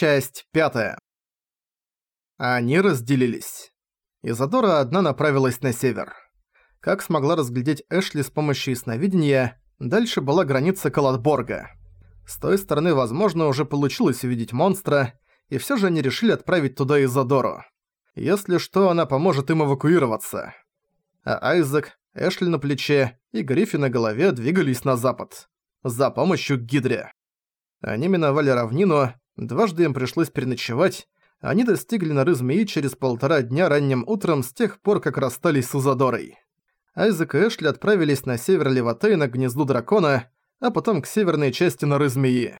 Часть пятая. Они разделились. Изадора одна направилась на север. Как смогла разглядеть Эшли с помощью ясновидения, дальше была граница Калатборга. С той стороны, возможно, уже получилось увидеть монстра, и всё же они решили отправить туда Изадору. Если что, она поможет им эвакуироваться. А Айзек, Эшли на плече и Гриффи на голове двигались на запад. За помощью к Гидре. Они миновали равнину, Дважды им пришлось переночевать, они достигли норы змеи через полтора дня ранним утром с тех пор, как расстались с Узадорой. Айзек и Эшли отправились на север Леватейна к гнезду дракона, а потом к северной части норы змеи.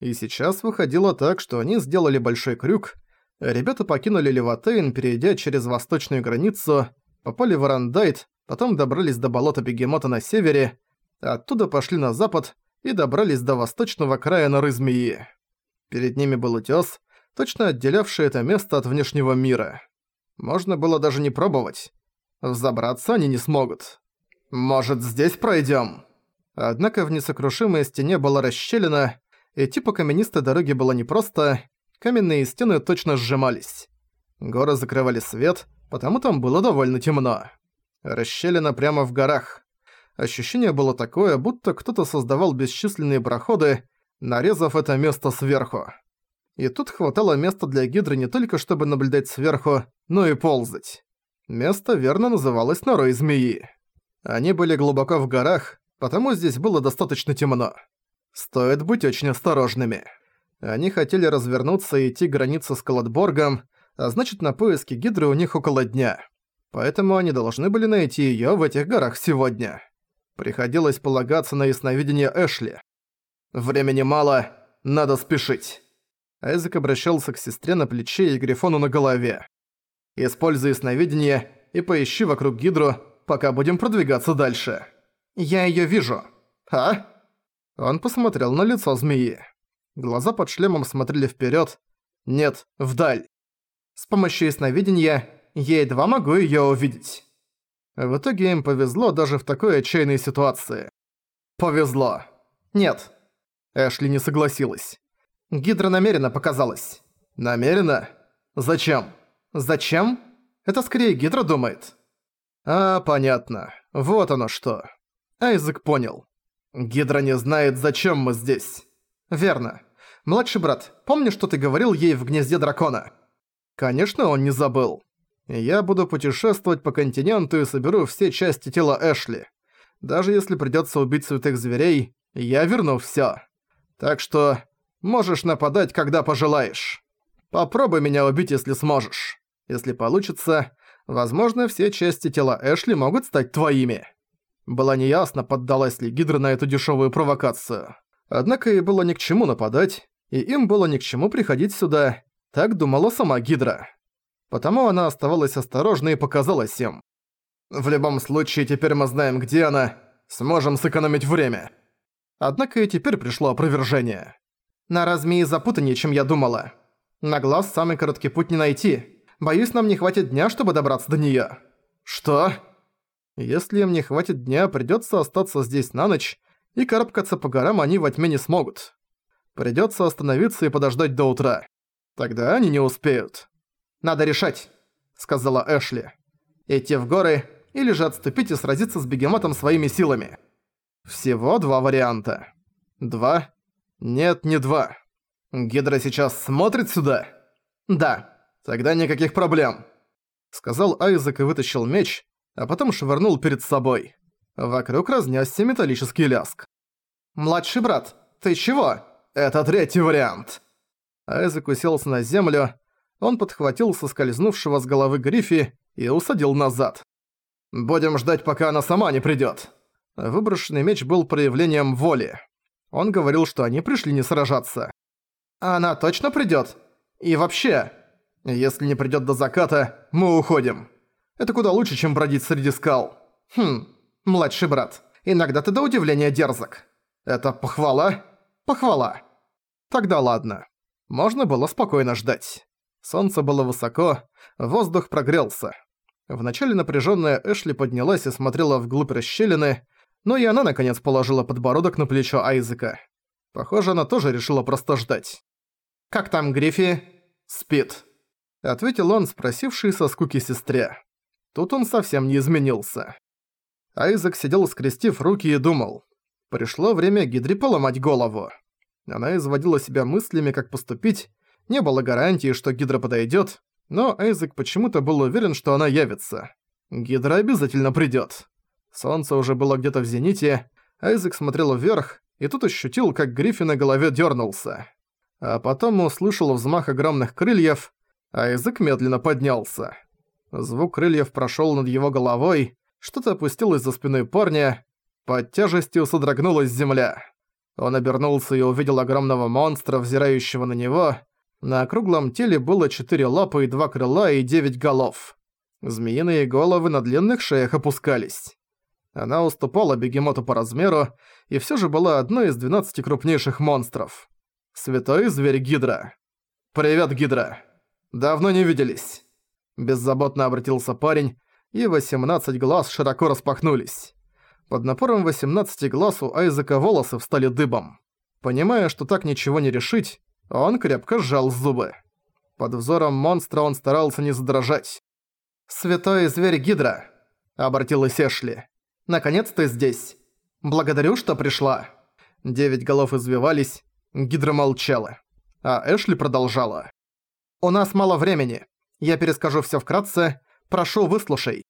И сейчас выходило так, что они сделали большой крюк, ребята покинули Леватейн, перейдя через восточную границу, попали в Арандайт, потом добрались до болота Бегемота на севере, оттуда пошли на запад и добрались до восточного края норы змеи. Перед ними был утёс, точно отделявший это место от внешнего мира. Можно было даже не пробовать. Взобраться они не смогут. «Может, здесь пройдём?» Однако в несокрушимой стене была расщелина, идти по каменистой дороге было непросто, каменные стены точно сжимались. Горы закрывали свет, потому там было довольно темно. Расщелина прямо в горах. Ощущение было такое, будто кто-то создавал бесчисленные проходы, нарезав это место сверху. И тут хватало места для гидры не только чтобы наблюдать сверху, но и ползать. Место верно называлось норой змеи. Они были глубоко в горах, потому здесь было достаточно темно. Стоит быть очень осторожными. Они хотели развернуться и идти границу с Каладборгом, а значит на поиски гидры у них около дня. Поэтому они должны были найти её в этих горах сегодня. Приходилось полагаться на ясновидение Эшли. «Времени мало, надо спешить». Айзек обращался к сестре на плече и Грифону на голове. «Используй сновидение и поищи вокруг Гидру, пока будем продвигаться дальше. Я её вижу». «А?» Он посмотрел на лицо змеи. Глаза под шлемом смотрели вперёд. Нет, вдаль. С помощью сновидения я едва могу её увидеть. В итоге им повезло даже в такой отчаянной ситуации. Повезло. Нет, Эшли не согласилась. Гидра намеренно показалась. Намеренно? Зачем? Зачем? Это скорее Гидра думает. А, понятно. Вот оно что. Айзек понял. Гидра не знает, зачем мы здесь. Верно. Младший брат, помнишь, что ты говорил ей в гнезде дракона? Конечно, он не забыл. Я буду путешествовать по континенту и соберу все части тела Эшли. Даже если придётся убить святых зверей, я верну всё. Так что можешь нападать, когда пожелаешь. Попробуй меня убить, если сможешь. Если получится, возможно, все части тела Эшли могут стать твоими». Было неясно, поддалась ли Гидра на эту дешевую провокацию. Однако ей было ни к чему нападать, и им было ни к чему приходить сюда, так думала сама Гидра. Потому она оставалась осторожной и показалась им. «В любом случае, теперь мы знаем, где она, сможем сэкономить время». Однако и теперь пришло опровержение. На размии запутаннее, чем я думала. На глаз самый короткий путь не найти. Боюсь, нам не хватит дня, чтобы добраться до неё. Что? Если им не хватит дня, придётся остаться здесь на ночь, и карабкаться по горам они во тьме не смогут. Придётся остановиться и подождать до утра. Тогда они не успеют. «Надо решать», — сказала Эшли. «Идти в горы или же отступить и сразиться с бегемотом своими силами». Всего два варианта. Два? Нет, не два. Гидра сейчас смотрит сюда? Да. Тогда никаких проблем. Сказал Айзек и вытащил меч, а потом швырнул перед собой. Вокруг разнесся металлический ляск. «Младший брат, ты чего?» «Это третий вариант». Айзек уселся на землю, он подхватил соскользнувшего с головы Гриффи и усадил назад. «Будем ждать, пока она сама не придёт». Выброшенный меч был проявлением воли. Он говорил, что они пришли не сражаться. Она точно придёт? И вообще, если не придёт до заката, мы уходим. Это куда лучше, чем бродить среди скал. Хм, младший брат, иногда ты до удивления дерзок. Это похвала? Похвала. Тогда ладно. Можно было спокойно ждать. Солнце было высоко, воздух прогрелся. Вначале напряжённая Эшли поднялась и смотрела вглубь расщелины, но и она наконец положила подбородок на плечо Айзека. Похоже, она тоже решила просто ждать. «Как там Гриффи?» «Спит», — ответил он, спросивший со скуки сестре. Тут он совсем не изменился. Айзек сидел скрестив руки и думал. Пришло время Гидре поломать голову. Она изводила себя мыслями, как поступить. Не было гарантии, что Гидра подойдет, но Айзек почему-то был уверен, что она явится. Гидра обязательно придет. Солнце уже было где-то в зените, Айзек смотрел вверх, и тут ощутил, как Гриффин на голове дернулся. А потом услышал взмах огромных крыльев, а язык медленно поднялся. Звук крыльев прошел над его головой, что-то опустилось за спиной парня, под тяжестью содрогнулась земля. Он обернулся и увидел огромного монстра, взирающего на него. На округлом теле было четыре лапы и два крыла и девять голов. Змеиные головы на длинных шеях опускались. Она уступала бегемоту по размеру и все же была одной из 12 крупнейших монстров. Святой зверь Гидра. «Привет, Гидра. Давно не виделись». Беззаботно обратился парень, и 18 глаз широко распахнулись. Под напором 18 глаз у Айзека волосы встали дыбом. Понимая, что так ничего не решить, он крепко сжал зубы. Под взором монстра он старался не задрожать. «Святой зверь Гидра», — обратилась Эшли. «Наконец ты здесь. Благодарю, что пришла». Девять голов извивались, Гидра молчала. А Эшли продолжала. «У нас мало времени. Я перескажу всё вкратце. Прошу, выслушай».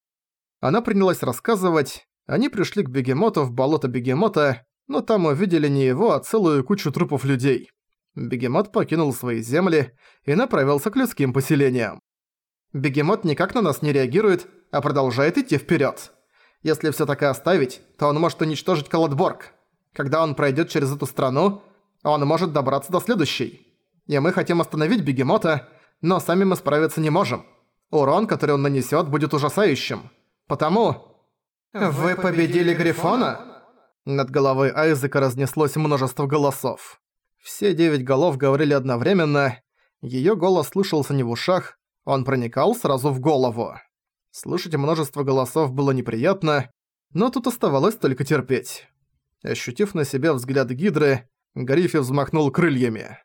Она принялась рассказывать. Они пришли к бегемоту в болото бегемота, но там увидели не его, а целую кучу трупов людей. Бегемот покинул свои земли и направился к людским поселениям. Бегемот никак на нас не реагирует, а продолжает идти вперед. Если все так и оставить, то он может уничтожить Каладборг. Когда он пройдет через эту страну, он может добраться до следующей. И мы хотим остановить бегемота, но сами мы справиться не можем. Урон, который он нанесет, будет ужасающим. Потому... «Вы победили Грифона?» Над головой Айзека разнеслось множество голосов. Все девять голов говорили одновременно. Её голос слышался не в ушах, он проникал сразу в голову. Слышать множество голосов было неприятно, но тут оставалось только терпеть. Ощутив на себе взгляд Гидры, Гарифи взмахнул крыльями.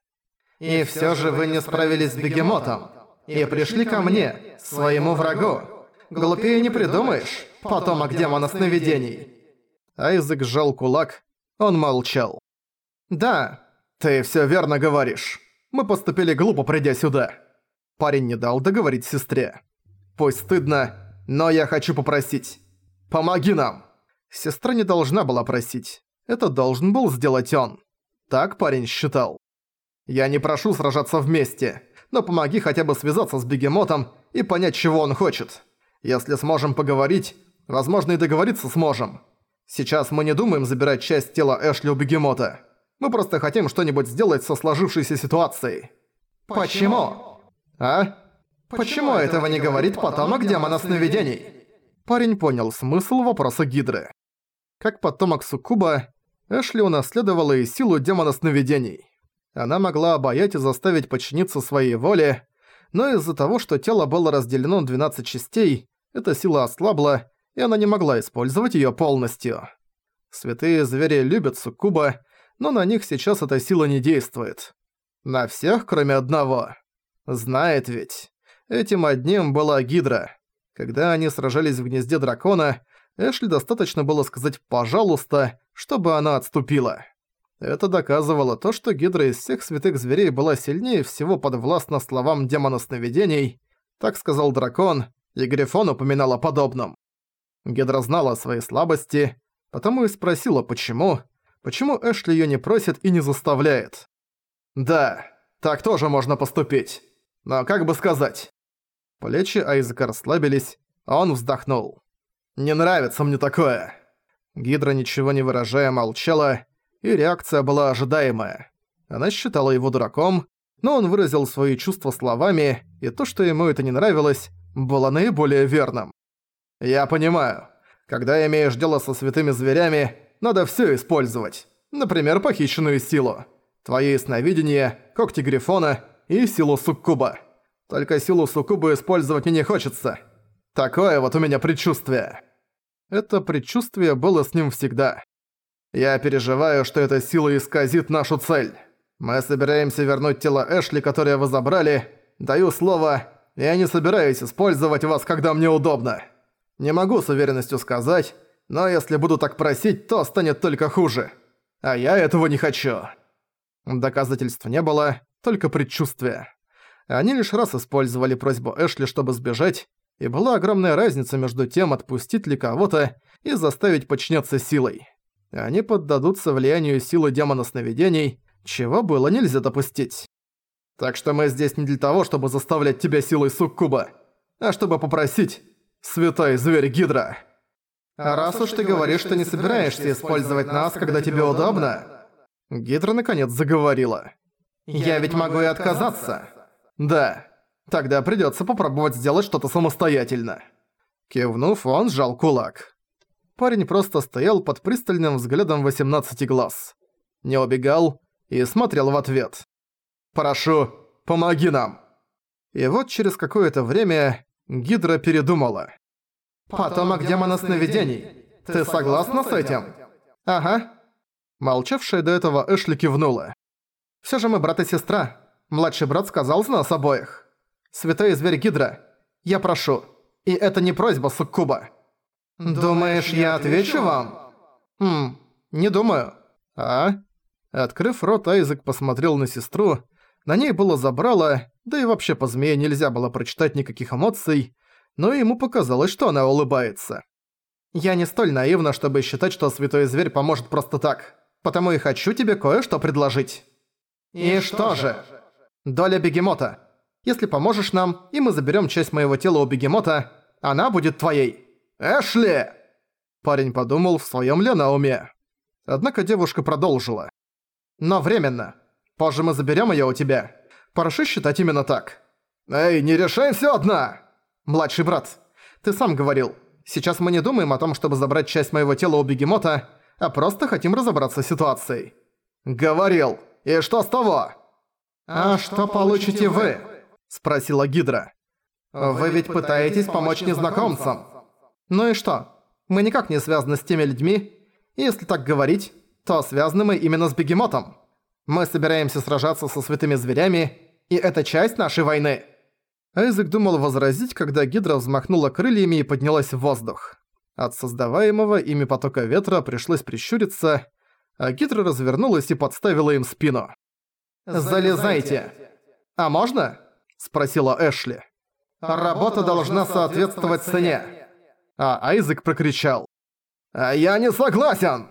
«И всё же вы не справились с бегемотом, и пришли ко мне, своему врагу. Глупее не придумаешь, потомок демона сновидений». Айзек сжал кулак, он молчал. «Да, ты всё верно говоришь. Мы поступили глупо, придя сюда». Парень не дал договорить сестре. «Пусть стыдно, но я хочу попросить. Помоги нам!» Сестра не должна была просить. Это должен был сделать он. Так парень считал. «Я не прошу сражаться вместе, но помоги хотя бы связаться с бегемотом и понять, чего он хочет. Если сможем поговорить, возможно и договориться сможем. Сейчас мы не думаем забирать часть тела Эшли у бегемота. Мы просто хотим что-нибудь сделать со сложившейся ситуацией». «Почему?» «А? Почему этого не говорит потомок демона сновидений?» Парень понял смысл вопроса Гидры. Как потомок Суккуба, Эшли унаследовала и силу демона сновидений. Она могла обаять и заставить подчиниться своей воле, но из-за того, что тело было разделено на 12 частей, эта сила ослабла, и она не могла использовать её полностью. Святые звери любят суккуба, но на них сейчас эта сила не действует. На всех, кроме одного. Знает ведь. Этим одним была Гидра. Когда они сражались в гнезде дракона, Эшли достаточно было сказать «пожалуйста», чтобы она отступила. Это доказывало то, что Гидра из всех святых зверей была сильнее всего подвластна словам демона сновидений, так сказал дракон, и Грифон упоминал о подобном. Гидра знала о своей слабости, потому и спросила, почему, почему Эшли её не просит и не заставляет. «Да, так тоже можно поступить. Но как бы сказать?» Плечи Айзека расслабились, а он вздохнул. «Не нравится мне такое!» Гидра, ничего не выражая, молчала, и реакция была ожидаемая. Она считала его дураком, но он выразил свои чувства словами, и то, что ему это не нравилось, было наиболее верным. «Я понимаю. Когда имеешь дело со святыми зверями, надо всё использовать. Например, похищенную силу. Твои ясновидение, когти Грифона и силу Суккуба. Только силу Суккуба использовать мне не хочется. Такое вот у меня предчувствие». Это предчувствие было с ним всегда. Я переживаю, что эта сила исказит нашу цель. Мы собираемся вернуть тело Эшли, которое вы забрали. Даю слово, я не собираюсь использовать вас, когда мне удобно. Не могу с уверенностью сказать, но если буду так просить, то станет только хуже. А я этого не хочу». Доказательств не было, только предчувствия. Они лишь раз использовали просьбу Эшли, чтобы сбежать, и была огромная разница между тем, отпустить ли кого-то и заставить подчиняться силой. Они поддадутся влиянию силы демона сновидений, чего было нельзя допустить. Так что мы здесь не для того, чтобы заставлять тебя силой суккуба, а чтобы попросить «Святой зверь Гидра». А раз уж ты говоришь, что не собираешься использовать нас, когда тебе удобно... Гидра наконец заговорила. Я ведь могу и отказаться. Да. Тогда придётся попробовать сделать что-то самостоятельно. Кивнув, он сжал кулак. Парень просто стоял под пристальным взглядом 18 глаз. Не убегал и смотрел в ответ. «Прошу, помоги нам!» И вот через какое-то время Гидра передумала. «Потомок демона сновидений. Ты согласна с этим?» «Ага». Молчавшая до этого Эшли кивнула. «Всё же мы брат и сестра. Младший брат сказал за нас обоих. Святой зверь Гидра, я прошу. И это не просьба Суккуба». «Думаешь, я отвечу вам?» «Хм, не думаю». «А?» Открыв рот, Айзек посмотрел на сестру. На ней было забрало, да и вообще по змее нельзя было прочитать никаких эмоций, но ему показалось, что она улыбается. «Я не столь наивна, чтобы считать, что святой зверь поможет просто так, потому и хочу тебе кое-что предложить». «И что же?» «Доля бегемота. Если поможешь нам, и мы заберем часть моего тела у бегемота, она будет твоей». «Эшли!» Парень подумал, в своем ли на уме. Однако девушка продолжила. «Но временно. Позже мы заберем ее у тебя. Прошу считать именно так». «Эй, не решай все одна!» «Младший брат, ты сам говорил. Сейчас мы не думаем о том, чтобы забрать часть моего тела у бегемота, а просто хотим разобраться с ситуацией». «Говорил. И что с того?» «А что получите вы?» – спросила Гидра. «Вы ведь пытаетесь помочь незнакомцам». «Ну и что? Мы никак не связаны с теми людьми. Если так говорить, то связаны мы именно с бегемотом. Мы собираемся сражаться со святыми зверями, и это часть нашей войны». Айзек думал возразить, когда Гидра взмахнула крыльями и поднялась в воздух. От создаваемого ими потока ветра пришлось прищуриться, а Гидра развернулась и подставила им спину. «Залезайте!» «А можно?» – спросила Эшли. «Работа должна соответствовать цене!» А Айзек прокричал. «А я не согласен!»